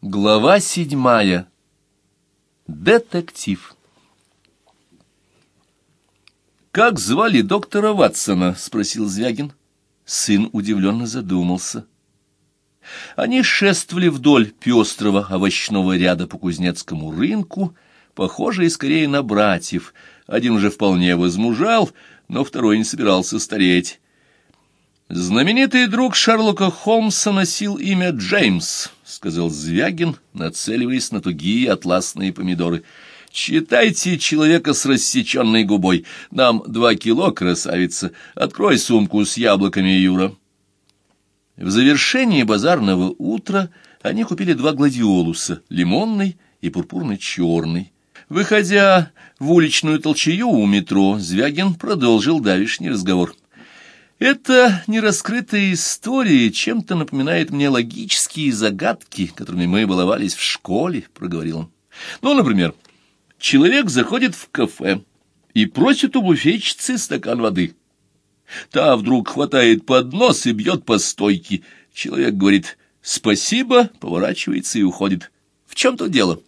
Глава седьмая. Детектив. «Как звали доктора Ватсона?» — спросил Звягин. Сын удивленно задумался. Они шествовали вдоль пестрого овощного ряда по Кузнецкому рынку, похожие скорее на братьев. Один уже вполне возмужал, но второй не собирался стареть. Знаменитый друг Шерлока Холмса носил имя Джеймс, — сказал Звягин, нацеливаясь на тугие атласные помидоры. «Читайте человека с рассеченной губой. Нам два кило, красавица. Открой сумку с яблоками, Юра». В завершении базарного утра они купили два гладиолуса — лимонный и пурпурно-черный. Выходя в уличную толчею у метро, Звягин продолжил давишний разговор — эта нераскрытая история чем-то напоминает мне логические загадки, которыми мы баловались в школе, — проговорил он. Ну, например, человек заходит в кафе и просит у буфетчицы стакан воды. Та вдруг хватает поднос и бьет по стойке. Человек говорит «спасибо», поворачивается и уходит. В чем тут дело?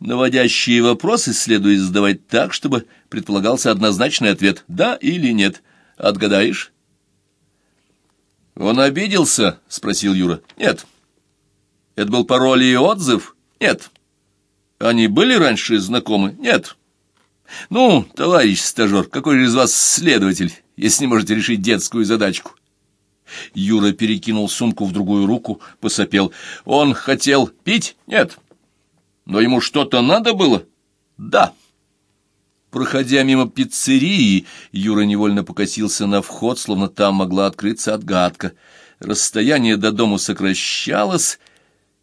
Наводящие вопросы следует задавать так, чтобы предполагался однозначный ответ «да» или «нет». Отгадаешь? Он обиделся? Спросил Юра. Нет. Это был пароль и отзыв? Нет. Они были раньше знакомы? Нет. Ну, товарищ стажер, какой же из вас следователь, если не можете решить детскую задачку? Юра перекинул сумку в другую руку, посопел. Он хотел пить? Нет. Но ему что-то надо было? Да. Проходя мимо пиццерии, Юра невольно покосился на вход, словно там могла открыться отгадка. Расстояние до дому сокращалось,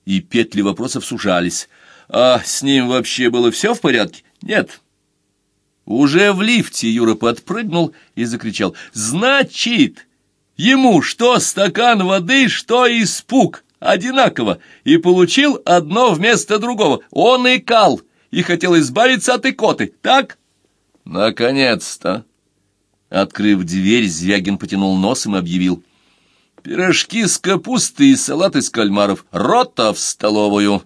и петли вопросов сужались. А с ним вообще было все в порядке? Нет. Уже в лифте Юра подпрыгнул и закричал. «Значит, ему что стакан воды, что испуг, одинаково, и получил одно вместо другого. Он икал и хотел избавиться от икоты, так?» «Наконец-то!» Открыв дверь, Звягин потянул носом и объявил. «Пирожки с капустой и салат из кальмаров. Рота в столовую!»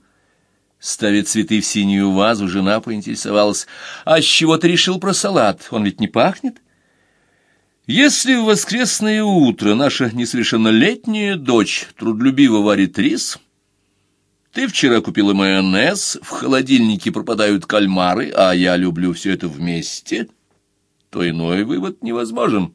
Ставя цветы в синюю вазу, жена поинтересовалась. «А с чего ты решил про салат? Он ведь не пахнет?» «Если в воскресное утро наша несовершеннолетняя дочь трудолюбиво варит рис...» Ты вчера купила майонез, в холодильнике пропадают кальмары, а я люблю все это вместе, то иной вывод невозможен.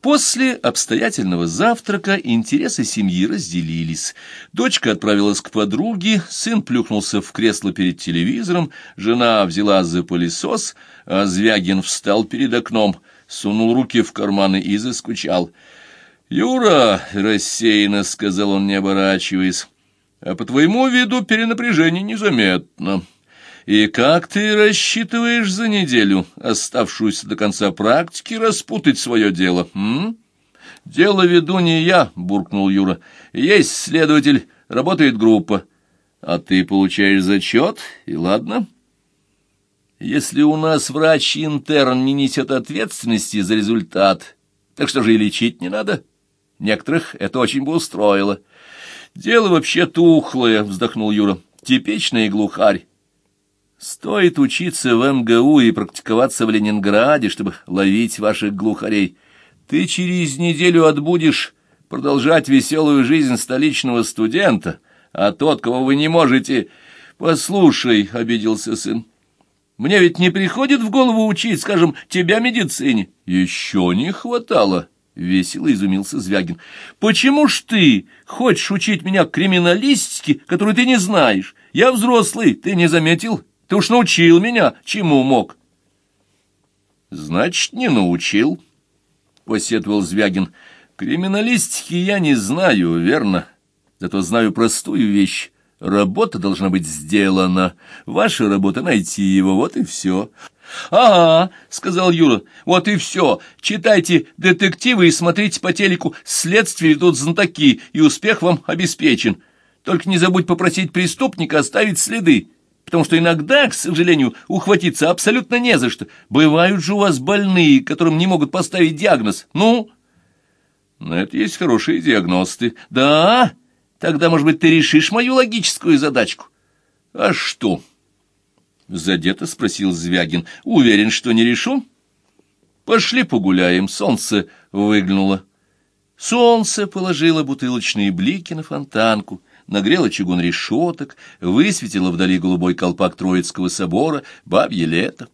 После обстоятельного завтрака интересы семьи разделились. Дочка отправилась к подруге, сын плюхнулся в кресло перед телевизором, жена взяла за пылесос, а Звягин встал перед окном, сунул руки в карманы и заскучал. «Юра!» — рассеянно сказал он, не оборачиваясь. А по твоему виду перенапряжение незаметно. И как ты рассчитываешь за неделю, оставшуюся до конца практики, распутать свое дело, м? Дело веду не я, буркнул Юра. Есть следователь, работает группа. А ты получаешь зачет, и ладно. Если у нас врач-интерн не несет ответственности за результат, так что же и лечить не надо? Некоторых это очень бы устроило. Дело вообще тухлое, вздохнул Юра. Типичный глухарь. Стоит учиться в МГУ и практиковаться в Ленинграде, чтобы ловить ваших глухарей. Ты через неделю отбудешь продолжать веселую жизнь столичного студента, а тот, кого вы не можете... Послушай, — обиделся сын, — мне ведь не приходит в голову учить, скажем, тебя медицине. Еще не хватало. — весело изумился Звягин. — Почему ж ты хочешь учить меня криминалистике, которую ты не знаешь? Я взрослый, ты не заметил? Ты уж научил меня, чему мог. — Значит, не научил, — посетовал Звягин. — Криминалистики я не знаю, верно? Зато знаю простую вещь. Работа должна быть сделана. Ваша работа — найти его, вот и все. «Ага», — сказал Юра, — «вот и все. Читайте детективы и смотрите по телеку. Следствие ведут знатоки, и успех вам обеспечен. Только не забудь попросить преступника оставить следы, потому что иногда, к сожалению, ухватиться абсолютно не за что. Бывают же у вас больные, которым не могут поставить диагноз. Ну?» «На это есть хорошие диагносты». «Да?» Тогда, может быть, ты решишь мою логическую задачку? — А что? — задето спросил Звягин. — Уверен, что не решу? — Пошли погуляем, солнце выглянуло. Солнце положило бутылочные блики на фонтанку, нагрело чугун решеток, высветило вдали голубой колпак Троицкого собора, бабье лето.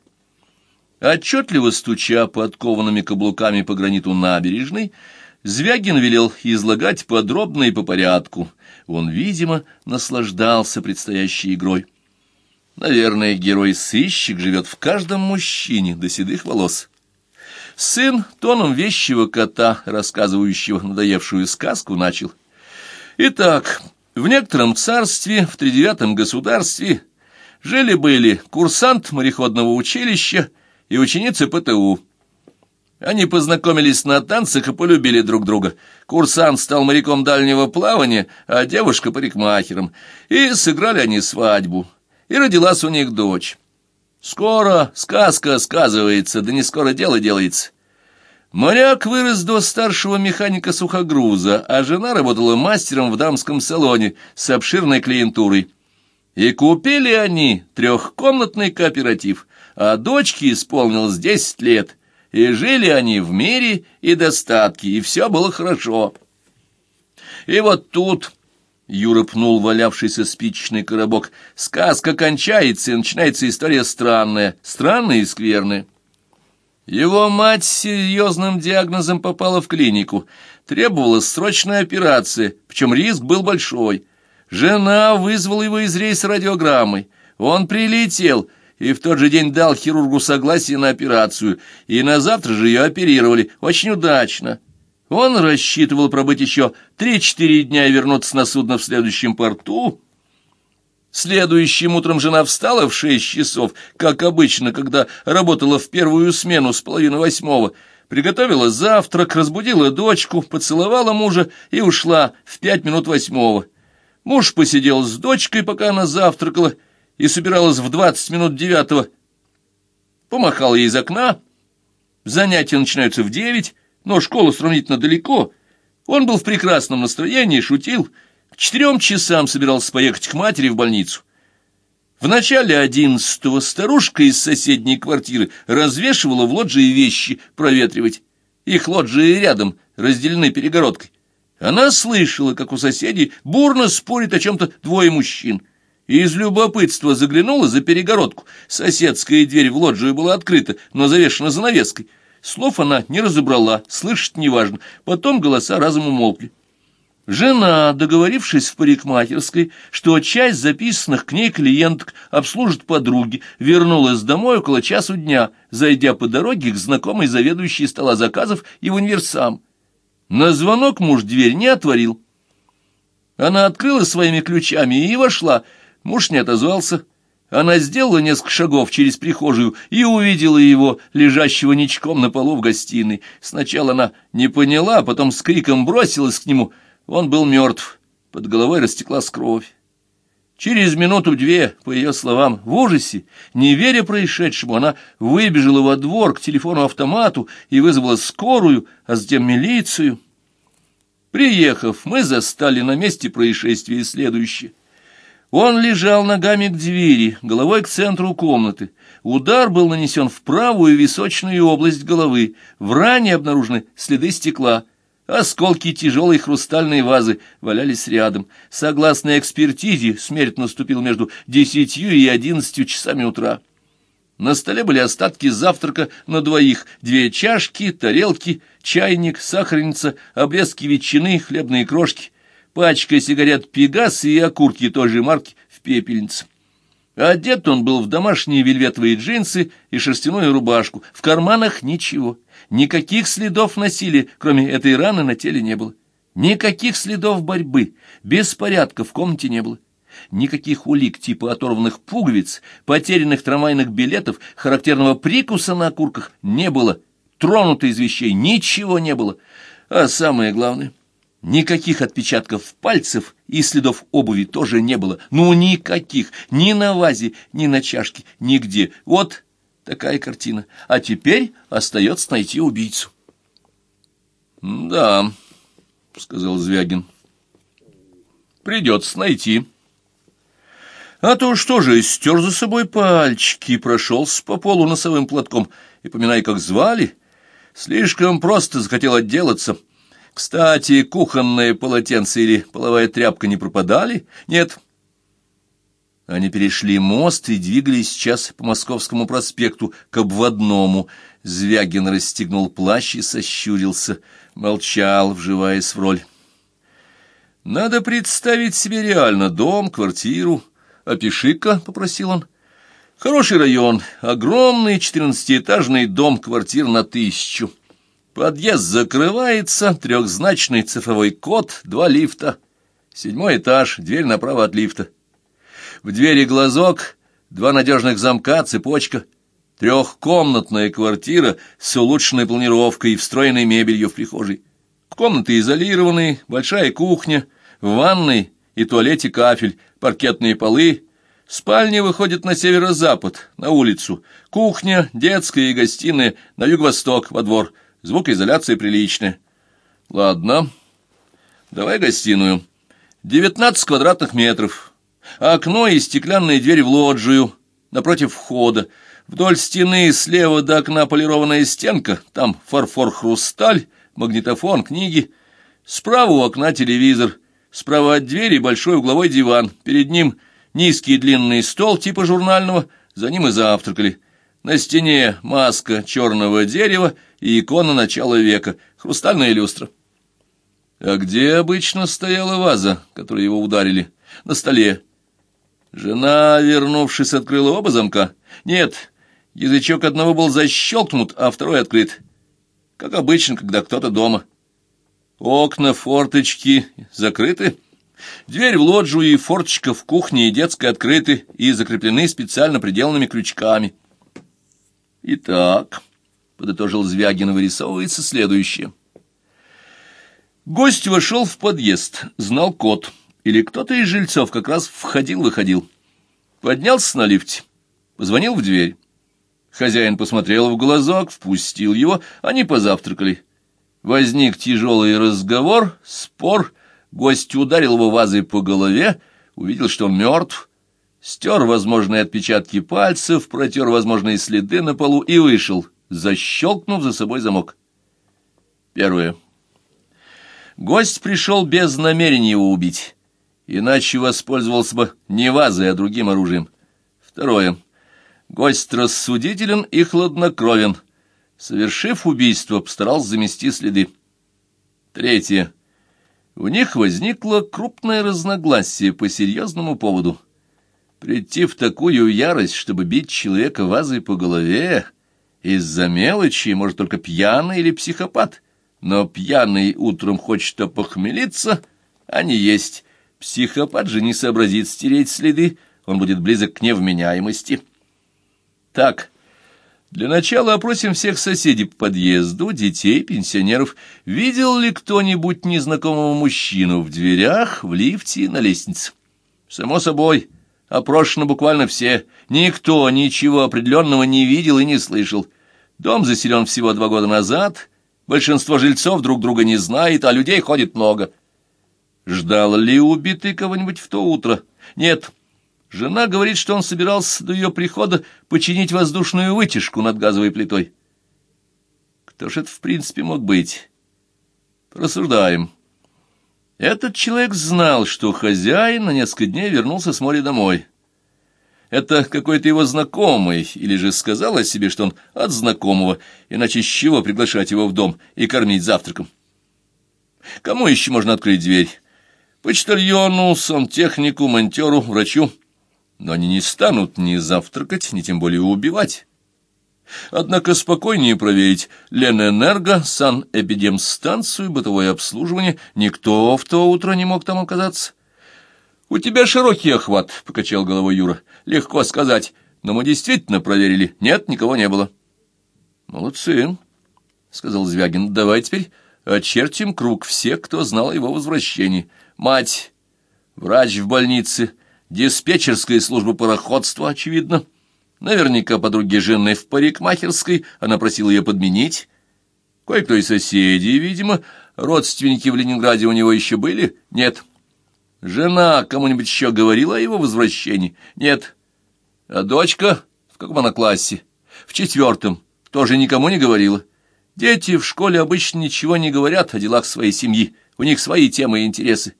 Отчетливо стуча подкованными каблуками по граниту набережной, Звягин велел излагать подробно и по порядку. Он, видимо, наслаждался предстоящей игрой. Наверное, герой-сыщик живет в каждом мужчине до седых волос. Сын тоном вещего кота, рассказывающего надоевшую сказку, начал. Итак, в некотором царстве, в тридевятом государстве, жили-были курсант мореходного училища и ученица ПТУ. Они познакомились на танцах и полюбили друг друга. Курсант стал моряком дальнего плавания, а девушка — парикмахером. И сыграли они свадьбу. И родилась у них дочь. Скоро сказка сказывается, да не скоро дело делается. Моряк вырос до старшего механика сухогруза, а жена работала мастером в дамском салоне с обширной клиентурой. И купили они трехкомнатный кооператив, а дочке исполнилось десять лет, и жили они в мире и достатке, и все было хорошо. И вот тут Юра пнул валявшийся спичечный коробок. Сказка кончается, и начинается история странная, странная и скверная. Его мать с серьезным диагнозом попала в клинику. Требовалась срочная операция, причем риск был большой. Жена вызвала его из рейса радиограммой. Он прилетел и в тот же день дал хирургу согласие на операцию, и на завтра же ее оперировали. Очень удачно. Он рассчитывал пробыть еще три-четыре дня и вернуться на судно в следующем порту. Следующим утром жена встала в шесть часов, как обычно, когда работала в первую смену с половины восьмого, приготовила завтрак, разбудила дочку, поцеловала мужа и ушла в пять минут восьмого. Муж посидел с дочкой, пока она завтракала, и собиралась в двадцать минут девятого. Помахал ей из окна. Занятия начинаются в девять, но школа сравнительно далеко. Он был в прекрасном настроении, шутил. К четырем часам собирался поехать к матери в больницу. В начале одиннадцатого старушка из соседней квартиры развешивала в лоджии вещи проветривать. Их лоджии рядом, разделены перегородкой. Она слышала, как у соседей бурно спорит о чем-то двое мужчин. И из любопытства заглянула за перегородку. Соседская дверь в лоджию была открыта, но завешена занавеской. Слов она не разобрала, слышать неважно. Потом голоса разом умолкли. Жена, договорившись в парикмахерской, что часть записанных к ней клиенток обслужит подруги, вернулась домой около часу дня, зайдя по дороге к знакомой заведующей стола заказов и в универсам. На звонок муж дверь не отворил. Она открыла своими ключами и вошла. Муж не отозвался. Она сделала несколько шагов через прихожую и увидела его, лежащего ничком на полу в гостиной. Сначала она не поняла, а потом с криком бросилась к нему. Он был мертв, под головой растеклась кровь. Через минуту-две, по ее словам, в ужасе, не веря происшедшему, она выбежала во двор к телефону-автомату и вызвала скорую, а затем милицию. Приехав, мы застали на месте происшествия следующее. Он лежал ногами к двери, головой к центру комнаты. Удар был нанесен в правую височную область головы. В ране обнаружены следы стекла. Осколки тяжелой хрустальной вазы валялись рядом. Согласно экспертизе, смерть наступила между десятью и одиннадцатью часами утра. На столе были остатки завтрака на двоих, две чашки, тарелки, чайник, сахарница, обрезки ветчины, хлебные крошки пачка сигарет «Пегас» и окурки той же марки в пепельнице. Одет он был в домашние вельветовые джинсы и шерстяную рубашку. В карманах ничего. Никаких следов насилия, кроме этой раны, на теле не было. Никаких следов борьбы, беспорядка в комнате не было. Никаких улик типа оторванных пуговиц, потерянных трамвайных билетов, характерного прикуса на окурках не было. Тронуто из вещей ничего не было. А самое главное, Никаких отпечатков пальцев и следов обуви тоже не было. Ну, никаких. Ни на вазе, ни на чашке, нигде. Вот такая картина. А теперь остается найти убийцу. — Да, — сказал Звягин. Придется найти. А то что же, стер за собой пальчики, прошелся по полу носовым платком, и, поминай, как звали, слишком просто захотел отделаться. Кстати, кухонное полотенце или половая тряпка не пропадали? Нет. Они перешли мост и двигались сейчас по Московскому проспекту к обводному. Звягин расстегнул плащ и сощурился, молчал, вживаясь в роль. Надо представить себе реально дом, квартиру, «Опиши-ка», — попросил он. «Хороший район, огромный четырнадцатиэтажный дом, квартир на тысячу. Подъезд закрывается, трехзначный цифровой код, два лифта. Седьмой этаж, дверь направо от лифта. В двери глазок, два надежных замка, цепочка. Трехкомнатная квартира с улучшенной планировкой и встроенной мебелью в прихожей. Комнаты изолированные, большая кухня, в ванной и туалете кафель, паркетные полы. Спальня выходит на северо-запад, на улицу. Кухня, детская и гостиная на юго-восток, во двор. Звукоизоляция приличная. Ладно, давай гостиную. Девятнадцать квадратных метров. Окно и стеклянная дверь в лоджию, напротив входа. Вдоль стены слева до окна полированная стенка, там фарфор-хрусталь, магнитофон, книги. Справа у окна телевизор — Справа от двери большой угловой диван, перед ним низкий длинный стол типа журнального, за ним и завтракали. На стене маска черного дерева и икона начала века, хрустальная люстра. А где обычно стояла ваза, которой его ударили? На столе. Жена, вернувшись, открыла оба замка. Нет, язычок одного был защелкнут, а второй открыт. Как обычно, когда кто-то дома. Окна, форточки закрыты. Дверь в лоджию и форточка в кухне и детской открыты и закреплены специально приделанными крючками. Итак, подытожил Звягин, вырисовывается следующее. Гость вошел в подъезд, знал код, или кто-то из жильцов как раз входил-выходил. Поднялся на лифте, позвонил в дверь. Хозяин посмотрел в глазок, впустил его, они позавтракали. Возник тяжелый разговор, спор, гость ударил его вазой по голове, увидел, что мертв, стер возможные отпечатки пальцев, протер возможные следы на полу и вышел, защелкнув за собой замок. Первое. Гость пришел без намерения его убить, иначе воспользовался бы не вазой, а другим оружием. Второе. Гость рассудителен и хладнокровен — совершив убийство, постарался замести следы. Третье. У них возникло крупное разногласие по серьезному поводу. Прийти в такую ярость, чтобы бить человека вазой по голове, из-за мелочи может только пьяный или психопат. Но пьяный утром хочет опохмелиться, а не есть. Психопат же не сообразит стереть следы, он будет близок к невменяемости. Так, для начала опросим всех соседей по подъезду, детей, пенсионеров. Видел ли кто-нибудь незнакомого мужчину в дверях, в лифте, на лестнице? Само собой, опрошено буквально все. Никто ничего определенного не видел и не слышал. Дом заселен всего два года назад. Большинство жильцов друг друга не знает, а людей ходит много. Ждал ли убитый кого-нибудь в то утро? Нет. Жена говорит, что он собирался до ее прихода починить воздушную вытяжку над газовой плитой. Кто же это в принципе мог быть? Рассуждаем. Этот человек знал, что хозяин на несколько дней вернулся с моря домой. Это какой-то его знакомый, или же сказал о себе, что он от знакомого, иначе с чего приглашать его в дом и кормить завтраком? Кому еще можно открыть дверь? Почтальону, сантехнику, монтеру, врачу — но они не станут ни завтракать, ни тем более убивать. Однако спокойнее проверить Ленэнерго, санэпидемстанцию, бытовое обслуживание. Никто в то утро не мог там оказаться. — У тебя широкий охват, — покачал головой Юра. — Легко сказать, но мы действительно проверили. Нет, никого не было. — Молодцы, — сказал Звягин. — Давай теперь очертим круг всех, кто знал о его возвращении. Мать, врач в больнице, диспетчерская служба пароходства, очевидно. Наверняка подруги жены в парикмахерской, она просила ее подменить. Кое-кто из соседей, видимо, родственники в Ленинграде у него еще были? Нет. Жена кому-нибудь еще говорила о его возвращении? Нет. А дочка? В каком она классе? В четвертом. Тоже никому не говорила. Дети в школе обычно ничего не говорят о делах своей семьи. У них свои темы и интересы.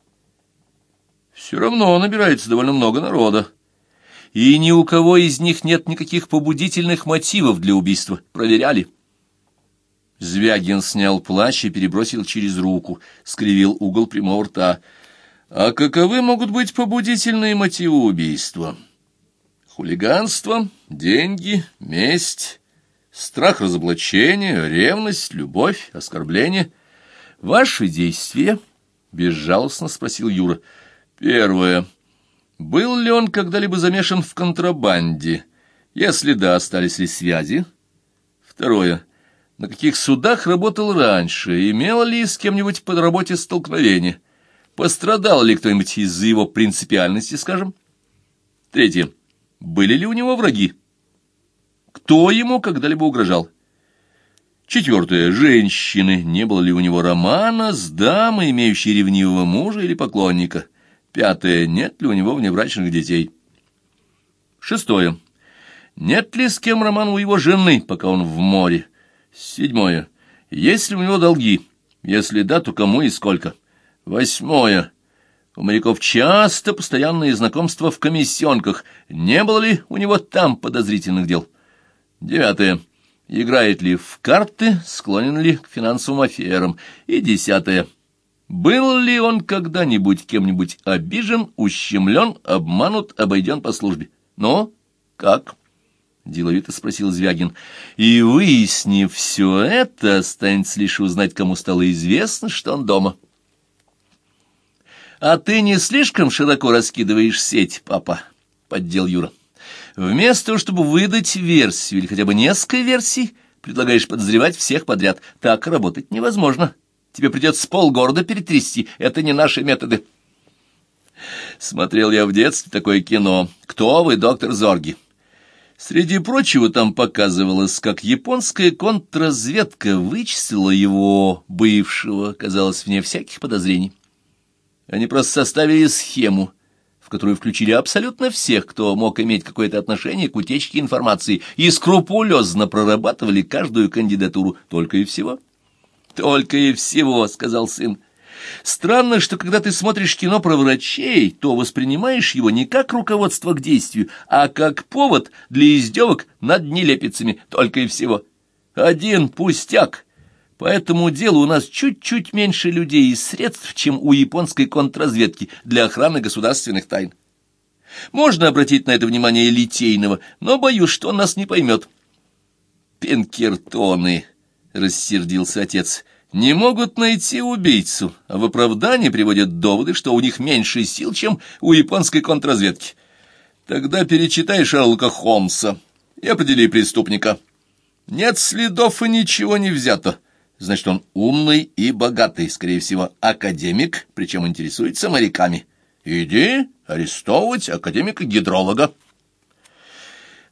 Все равно набирается довольно много народа. И ни у кого из них нет никаких побудительных мотивов для убийства. Проверяли. Звягин снял плащ и перебросил через руку, скривил угол прямого рта. А каковы могут быть побудительные мотивы убийства? Хулиганство, деньги, месть, страх разоблачения, ревность, любовь, оскорбление. Ваши действия? Безжалостно спросил Юра. Первое. Был ли он когда-либо замешан в контрабанде? Если да, остались ли связи? Второе. На каких судах работал раньше? Имел ли с кем-нибудь по работе столкновение? Пострадал ли кто-нибудь из-за его принципиальности, скажем? Третье. Были ли у него враги? Кто ему когда-либо угрожал? Четвертое. Женщины. Не было ли у него романа с дамой, имеющей ревнивого мужа или поклонника? Пятое. Нет ли у него внебрачных детей? Шестое. Нет ли с кем роман у его жены, пока он в море? Седьмое. Есть ли у него долги? Если да, то кому и сколько? Восьмое. У моряков часто постоянные знакомства в комиссионках. Не было ли у него там подозрительных дел? Девятое. Играет ли в карты, склонен ли к финансовым аферам? И десятое. Был ли он когда-нибудь кем-нибудь обижен, ущемлен, обманут, обойден по службе? Ну, как? — деловито спросил Звягин. И, выяснив все это, останется лишь узнать, кому стало известно, что он дома. — «А ты не слишком широко раскидываешь сеть, папа?» — поддел Юра. «Вместо того, чтобы выдать версию или хотя бы несколько версий, предлагаешь подозревать всех подряд. Так работать невозможно. Тебе придется полгорода перетрясти. Это не наши методы». Смотрел я в детстве такое кино «Кто вы, доктор Зорги?» Среди прочего там показывалось, как японская контрразведка вычислила его, бывшего, казалось, вне всяких подозрений. Они просто составили схему, в которую включили абсолютно всех, кто мог иметь какое-то отношение к утечке информации, и скрупулезно прорабатывали каждую кандидатуру. Только и всего. «Только и всего», — сказал сын. Странно, что когда ты смотришь кино про врачей, то воспринимаешь его не как руководство к действию, а как повод для издевок над нелепицами, только и всего. Один пустяк по этому делу у нас чуть-чуть меньше людей и средств, чем у японской контрразведки для охраны государственных тайн. Можно обратить на это внимание Литейного, но боюсь, что он нас не поймет. «Пенкертоны», — рассердился отец, — «не могут найти убийцу, а в оправдании приводят доводы, что у них меньше сил, чем у японской контрразведки. Тогда перечитай Шерлока Холмса и определи преступника. Нет следов и ничего не взято». Значит, он умный и богатый, скорее всего, академик, причем интересуется моряками. Иди арестовывать академика-гидролога.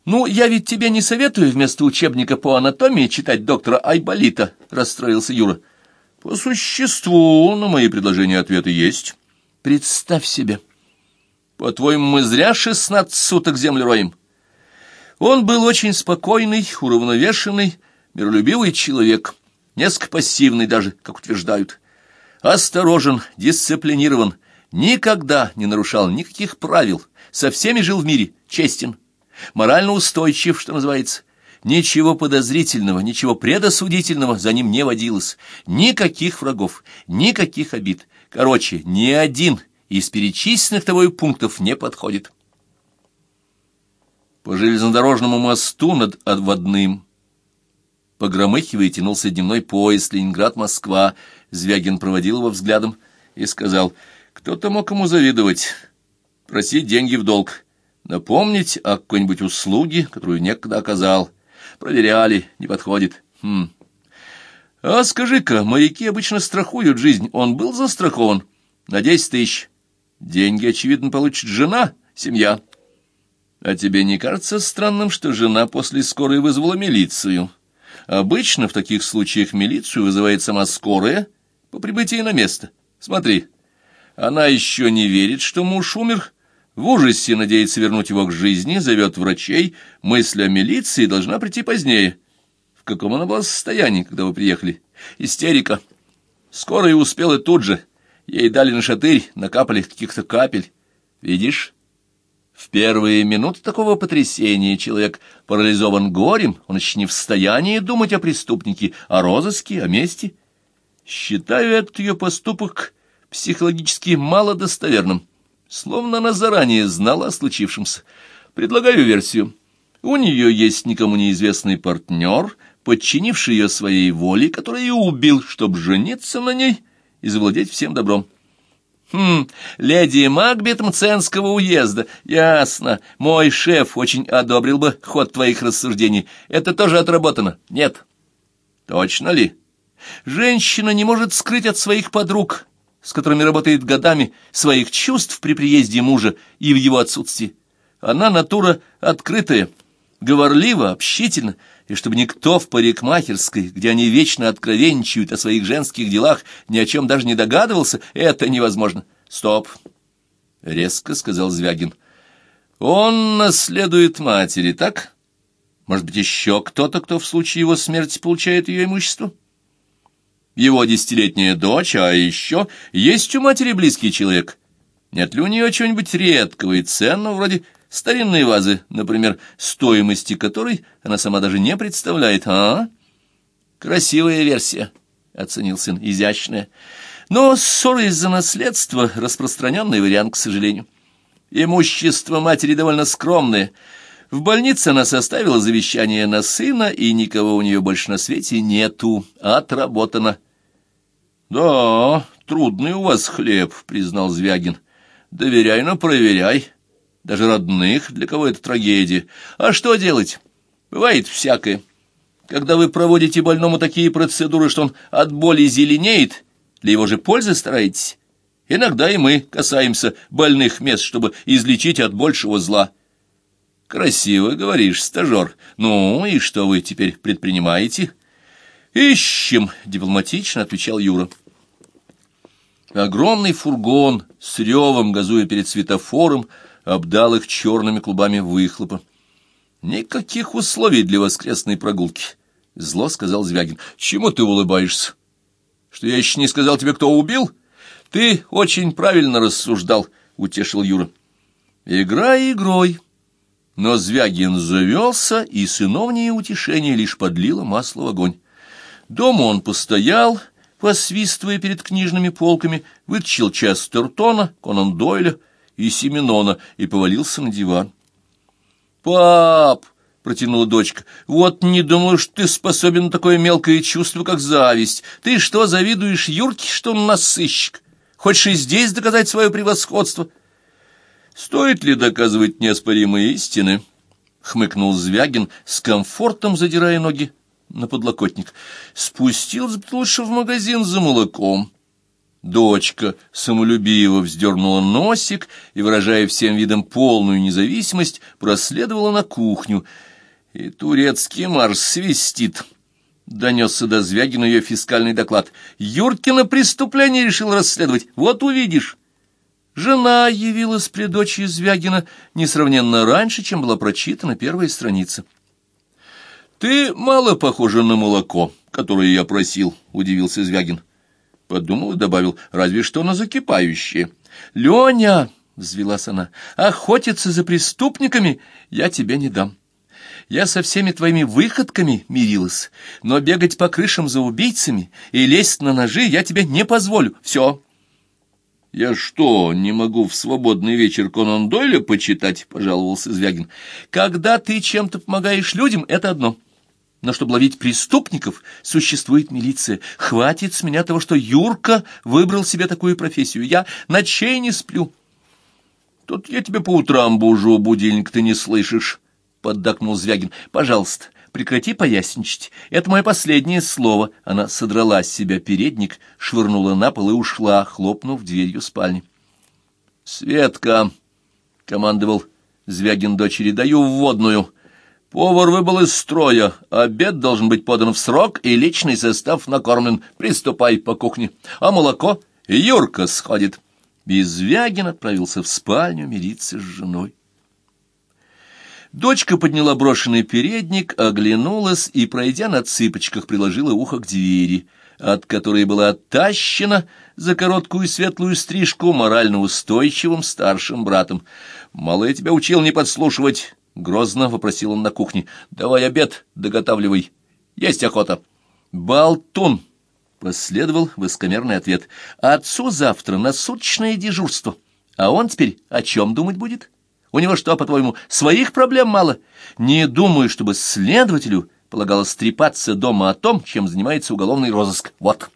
«Ну, я ведь тебе не советую вместо учебника по анатомии читать доктора Айболита», — расстроился Юра. «По существу на мои предложения ответы есть. Представь себе. По-твоему, мы зря шестнадцать суток землю роем?» Он был очень спокойный, уравновешенный, миролюбивый человек — несколько пассивный даже, как утверждают. Осторожен, дисциплинирован, никогда не нарушал никаких правил, со всеми жил в мире, честен, морально устойчив, что называется. Ничего подозрительного, ничего предосудительного за ним не водилось, никаких врагов, никаких обид. Короче, ни один из перечисленных тобой пунктов не подходит. По железнодорожному мосту над Одводным Погромыхивая, тянулся дневной поезд Ленинград-Москва. Звягин проводил его взглядом и сказал, кто-то мог ему завидовать, просить деньги в долг, напомнить о какой-нибудь услуге, которую некогда оказал. Проверяли, не подходит. Хм. А скажи-ка, моряки обычно страхуют жизнь. Он был застрахован на десять тысяч. Деньги, очевидно, получит жена, семья. А тебе не кажется странным, что жена после скорой вызвала милицию?» Обычно в таких случаях милицию вызывает сама скорая по прибытии на место. Смотри, Она еще не верит, что муж умер, в ужасе надеется вернуть его к жизни, зовет врачей, мысль о милиции должна прийти позднее. В каком она была состоянии, когда вы приехали? Истерика. Скоро и успела тут же. Ей дали на шатырь, накапали каких-то капель. Видишь? В первые минуты такого потрясения человек парализован горем, он еще не в состоянии думать о преступнике, о розыске, о мести. Считаю этот ее поступок психологически малодостоверным, словно она заранее знала о случившемся. Предлагаю версию. У нее есть никому неизвестный партнер, подчинивший ее своей воле, который ее убил, чтобы жениться на ней и завладеть всем добром. «Хм, леди Макбет Мценского уезда. Ясно. Мой шеф очень одобрил бы ход твоих рассуждений. Это тоже отработано. Нет». «Точно ли?» «Женщина не может скрыть от своих подруг, с которыми работает годами, своих чувств при приезде мужа и в его отсутствии. Она натура открытая, говорлива, общительна, и чтобы никто в парикмахерской, где они вечно откровенничают о своих женских делах, ни о чем даже не догадывался, это невозможно. Стоп, — резко сказал Звягин. Он наследует матери, так? Может быть, еще кто-то, кто в случае его смерти получает ее имущество? Его десятилетняя дочь, а еще есть у матери близкий человек. Нет ли у нее чего-нибудь редкого и ценного, вроде старинные вазы, например, стоимости которой она сама даже не представляет, а? Красивая версия, — оценил сын, — изящная. Но ссора из-за наследства — распространенный вариант, к сожалению. Имущество матери довольно скромное. В больнице она составила завещание на сына, и никого у нее больше на свете нету. Отработано. — Да, трудный у вас хлеб, — признал Звягин. — Доверяй, но проверяй даже родных, для кого это трагедия. А что делать? Бывает всякое. Когда вы проводите больному такие процедуры, что он от боли зеленеет, для его же пользы стараетесь. Иногда и мы касаемся больных мест, чтобы излечить от большего зла. Красиво говоришь, стажер. Ну, и что вы теперь предпринимаете? Ищем, дипломатично отвечал Юра. Огромный фургон с ревом, газуя перед светофором, обдал их черными клубами выхлопа. «Никаких условий для воскресной прогулки», — зло сказал Звягин. «Чему ты улыбаешься? Что я еще не сказал тебе, кто убил? Ты очень правильно рассуждал», — утешил Юра. «Игра игрой». Но Звягин завелся, и сыновнее утешение лишь подлило масло в огонь. Дома он постоял, посвистывая перед книжными полками, вытащил часть Тертона, Конан Дойля, и Семенона и повалился на диван. «Пап!» — протянула дочка. «Вот не думаю, что ты способен на такое мелкое чувство, как зависть. Ты что, завидуешь Юрке, что он нас? Хочешь и здесь доказать свое превосходство?» «Стоит ли доказывать неоспоримые истины?» — хмыкнул Звягин, с комфортом задирая ноги на подлокотник. «Спустился бы лучше в магазин за молоком». Дочка самолюбиво вздернула носик и, выражая всем видом полную независимость, проследовала на кухню. И турецкий марш свистит. Донесся до Звягина ее фискальный доклад. Юркина преступление решил расследовать. Вот увидишь. Жена явилась при дочери Звягина несравненно раньше, чем была прочитана первая страница. «Ты мало похожа на молоко, которое я просил», — удивился Звягин. Подумал и добавил, разве что на закипающее. «Леня!» — взвелась она. «Охотиться за преступниками я тебе не дам. Я со всеми твоими выходками мирилась, но бегать по крышам за убийцами и лезть на ножи я тебе не позволю. Все». «Я что, не могу в свободный вечер Конан Дойля почитать?» — пожаловался Звягин. «Когда ты чем-то помогаешь людям, это одно». Но чтобы ловить преступников, существует милиция. Хватит с меня того, что Юрка выбрал себе такую профессию. Я ночей не сплю. Тут я тебе по утрам бужу, будильник ты не слышишь, — поддакнул Звягин. Пожалуйста, прекрати поясничать. Это мое последнее слово. Она содрала с себя передник, швырнула на пол и ушла, хлопнув дверью спальни. «Светка!» — командовал Звягин дочери. «Даю вводную». Повар выбыл из строя, обед должен быть подан в срок, и личный состав накормлен. Приступай по кухне. А молоко? Юрка сходит. Безвягин отправился в спальню мириться с женой. Дочка подняла брошенный передник, оглянулась и, пройдя на цыпочках, приложила ухо к двери, от которой была оттащена за короткую светлую стрижку морально устойчивым старшим братом. «Мало я тебя учил не подслушивать», — грозно вопросил он на кухне. «Давай обед доготавливай. Есть охота». «Болтун!» — последовал высокомерный ответ. «Отцу завтра на суточное дежурство. А он теперь о чем думать будет? У него что, по-твоему, своих проблем мало? Не думаю, чтобы следователю полагалось трепаться дома о том, чем занимается уголовный розыск. Вот».